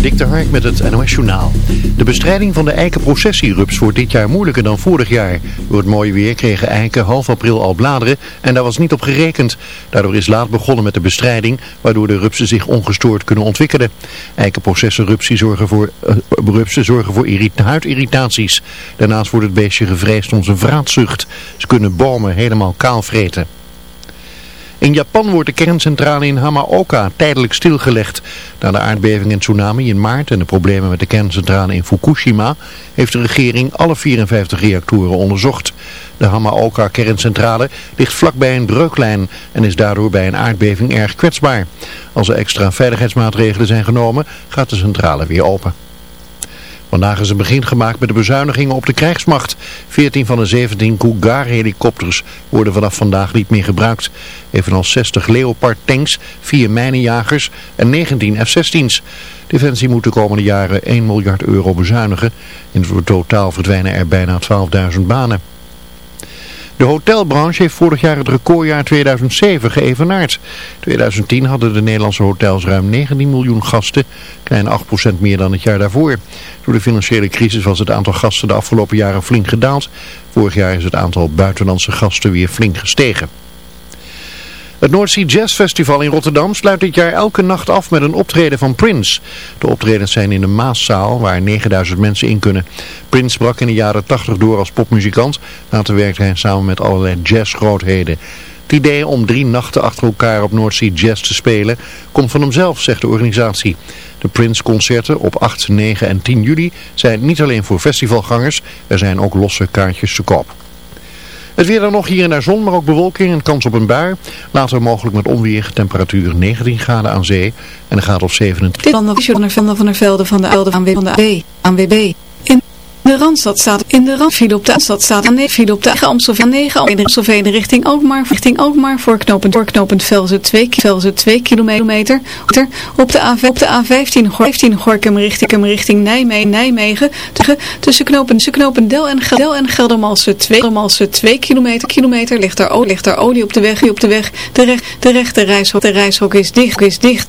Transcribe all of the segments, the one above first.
Dik de Hark met het NOS Journaal. De bestrijding van de eikenprocessierups wordt dit jaar moeilijker dan vorig jaar. Door het mooie weer kregen eiken half april al bladeren en daar was niet op gerekend. Daardoor is laat begonnen met de bestrijding, waardoor de rupsen zich ongestoord kunnen ontwikkelen. Eikenprocessenrupsen zorgen voor, uh, rupsen zorgen voor huidirritaties. Daarnaast wordt het beestje gevreesd om zijn vraatzucht. Ze kunnen bomen helemaal kaal vreten. In Japan wordt de kerncentrale in Hamaoka tijdelijk stilgelegd. Na de aardbeving en tsunami in maart en de problemen met de kerncentrale in Fukushima heeft de regering alle 54 reactoren onderzocht. De Hamaoka kerncentrale ligt vlakbij een breuklijn en is daardoor bij een aardbeving erg kwetsbaar. Als er extra veiligheidsmaatregelen zijn genomen gaat de centrale weer open. Vandaag is een begin gemaakt met de bezuinigingen op de krijgsmacht. 14 van de 17 Cougar-helikopters worden vanaf vandaag niet meer gebruikt. Evenals 60 Leopard-tanks, 4 mijnenjagers en 19 F-16's. Defensie moet de komende jaren 1 miljard euro bezuinigen. In totaal verdwijnen er bijna 12.000 banen. De hotelbranche heeft vorig jaar het recordjaar 2007 geëvenaard. 2010 hadden de Nederlandse hotels ruim 19 miljoen gasten, klein 8% meer dan het jaar daarvoor. Door de financiële crisis was het aantal gasten de afgelopen jaren flink gedaald. Vorig jaar is het aantal buitenlandse gasten weer flink gestegen. Het Noordzee Jazz Festival in Rotterdam sluit dit jaar elke nacht af met een optreden van Prince. De optredens zijn in de Maaszaal waar 9000 mensen in kunnen. Prince brak in de jaren 80 door als popmuzikant. Later werkte hij samen met allerlei jazzgrootheden. Het idee om drie nachten achter elkaar op Noordzee Jazz te spelen komt van hemzelf, zegt de organisatie. De Prince-concerten op 8, 9 en 10 juli zijn niet alleen voor festivalgangers, er zijn ook losse kaartjes te koop. Het weer dan nog hier en daar zon, maar ook bewolking en kans op een bui. Later mogelijk met onweer, temperatuur 19 graden aan zee en een graad of 27. Dit van van der Velde van de Elden van de ANWB. De Randstad staat in de Randstad op de Randstad staat aan 9 file op de Amstelveen 9 in de Amstelveen richting Alkmaar richting Alkmaar voor knooppunt voor knooppunt Velze 2 Velze 2 kilometer. Op de A op de A15 15 Gorkum richting richting Nijmegen Nijmegen tussen knopen knopen Del en Del en Geldermalsen 2 Geldermalsen 2 kilometer kilometer ligt er ligt er olie op de weg op de weg. De recht de rechte reishok de reishok is dicht is dicht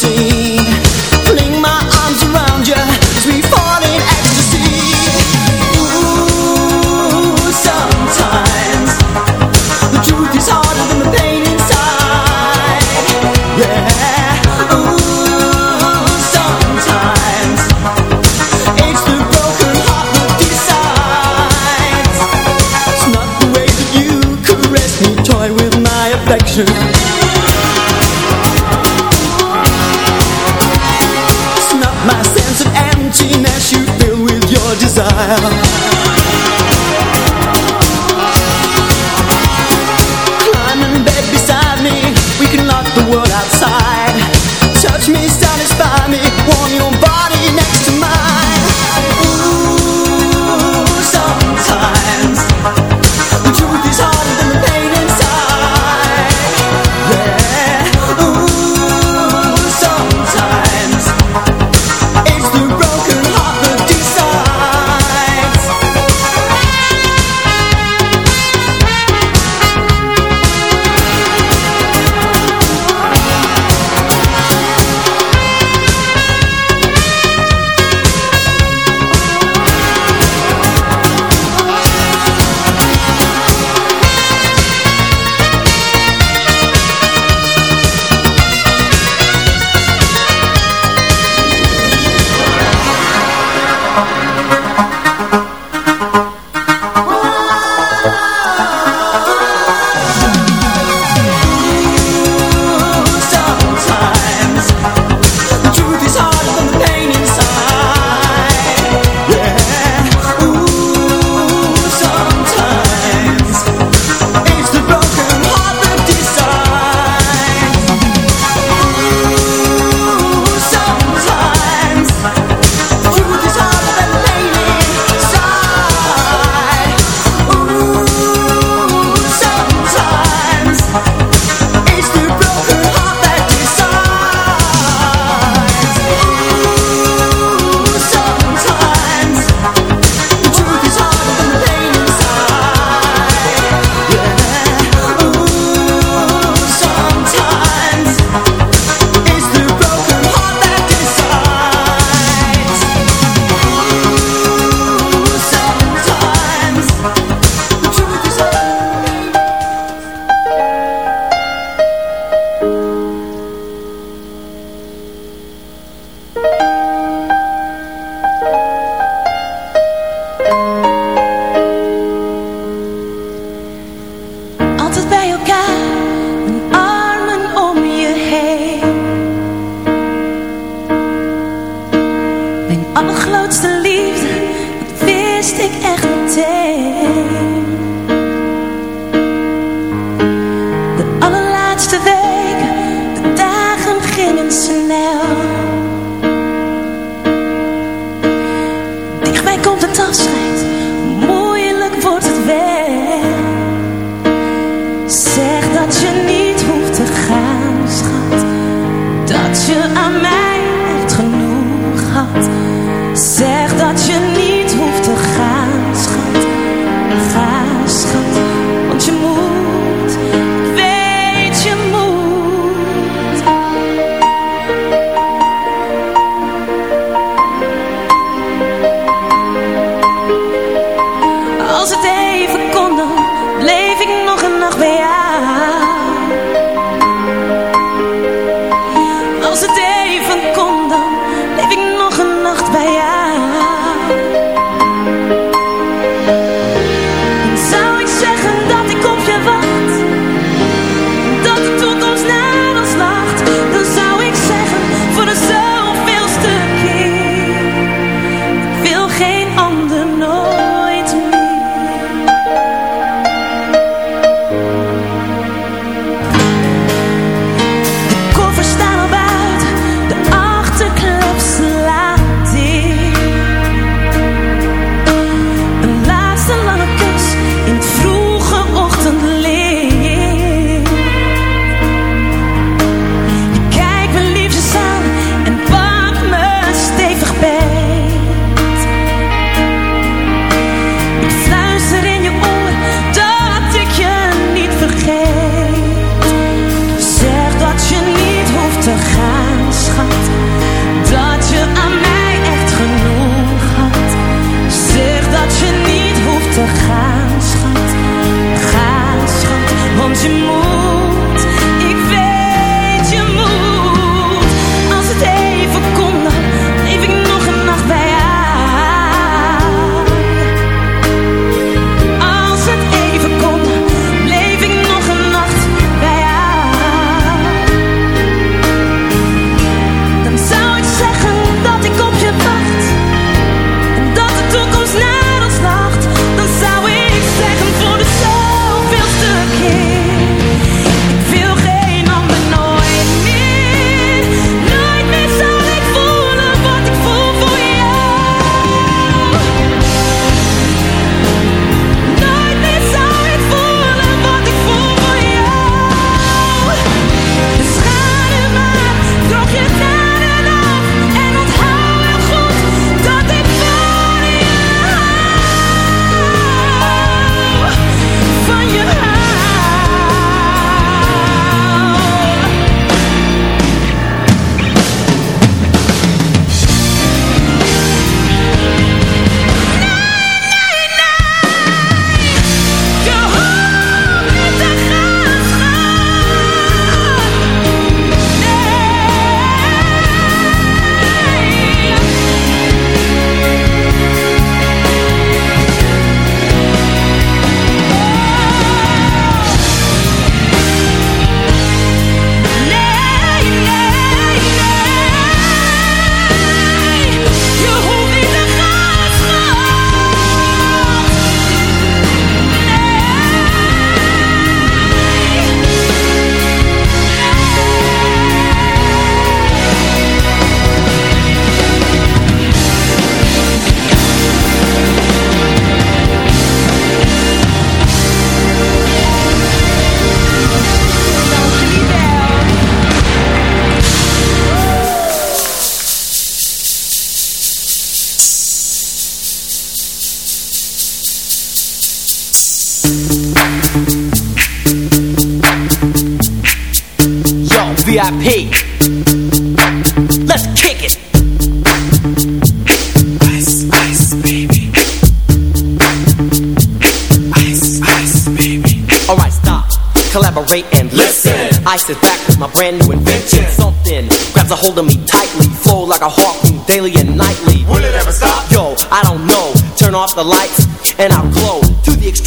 see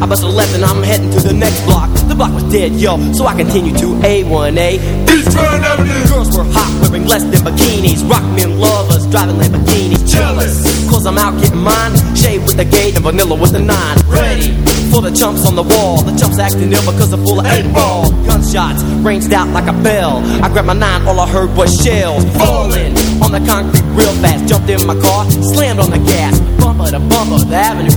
I bust a left and I'm heading to the next block. The block was dead, yo, so I continue to A1A Eastern Avenue Girls were hot, wearing less than bikinis. Rock men lovers, driving Lamborghinis. Jealous, cause I'm out getting mine. Shade with the gauge and vanilla with the nine. Ready. For the chumps on the wall. The chumps acting ill because they're full of eight ball. Gunshots ranged out like a bell. I grabbed my nine, all I heard was shells. Falling. On the concrete real fast. Jumped in my car, slammed on the gas. Bumper to bumper, the avenue's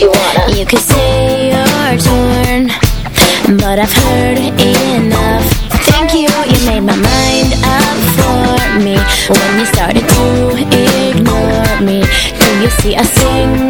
you wanna You say you're torn But I've heard enough Thank you, you made my mind up for me When you started to ignore me Do you see us? sing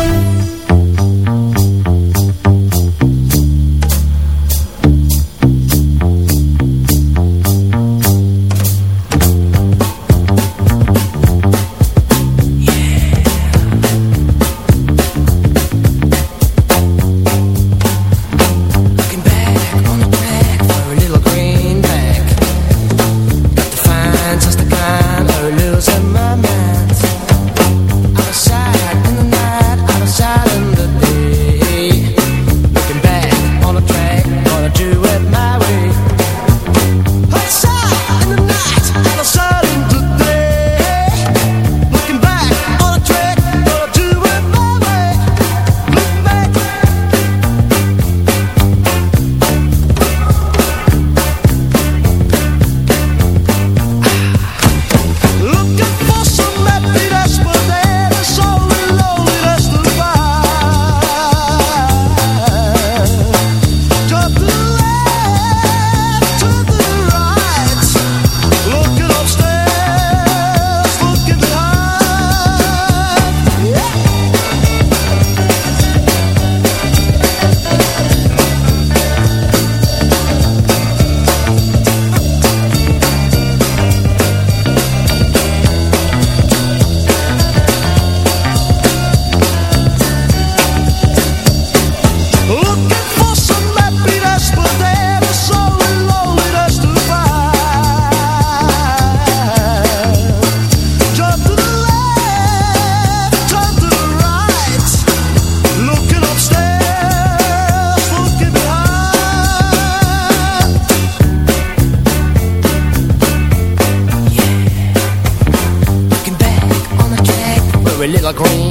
little green.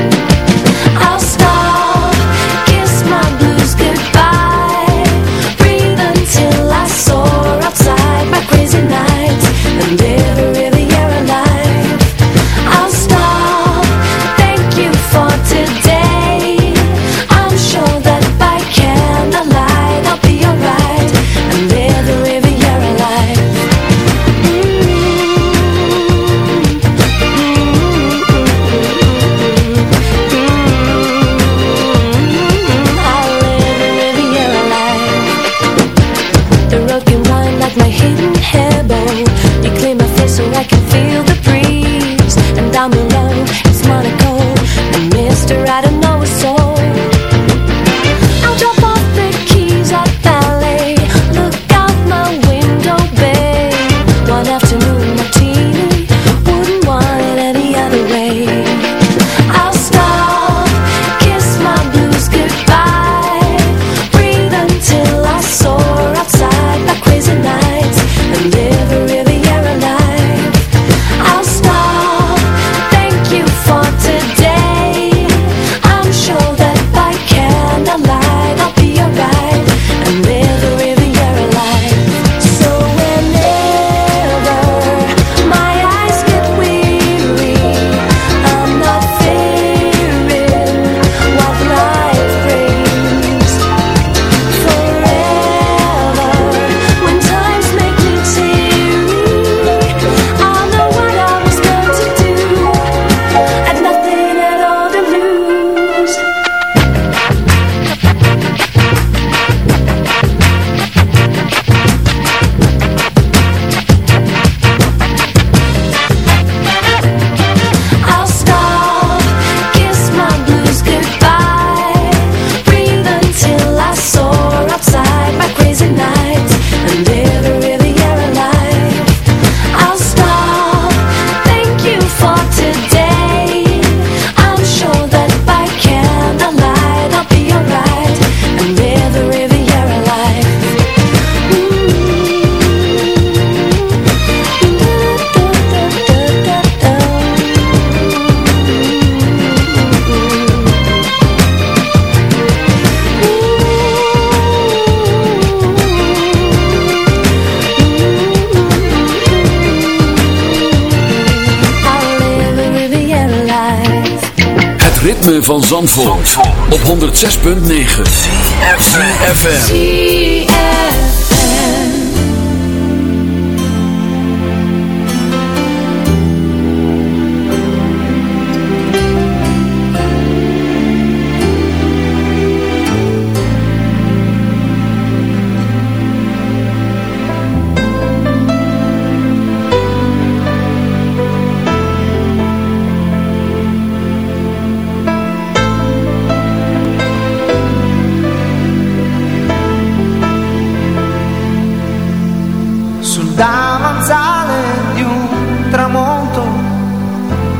106.9 FM.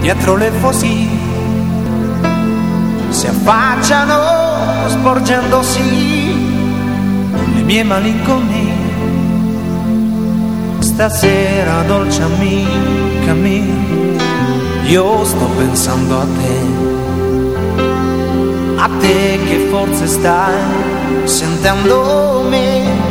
Dietro le fosì si affacciano sporgendosi le mie malinconie. Stasera dolce amica mia io sto pensando a te. A te che forse stai sentendo me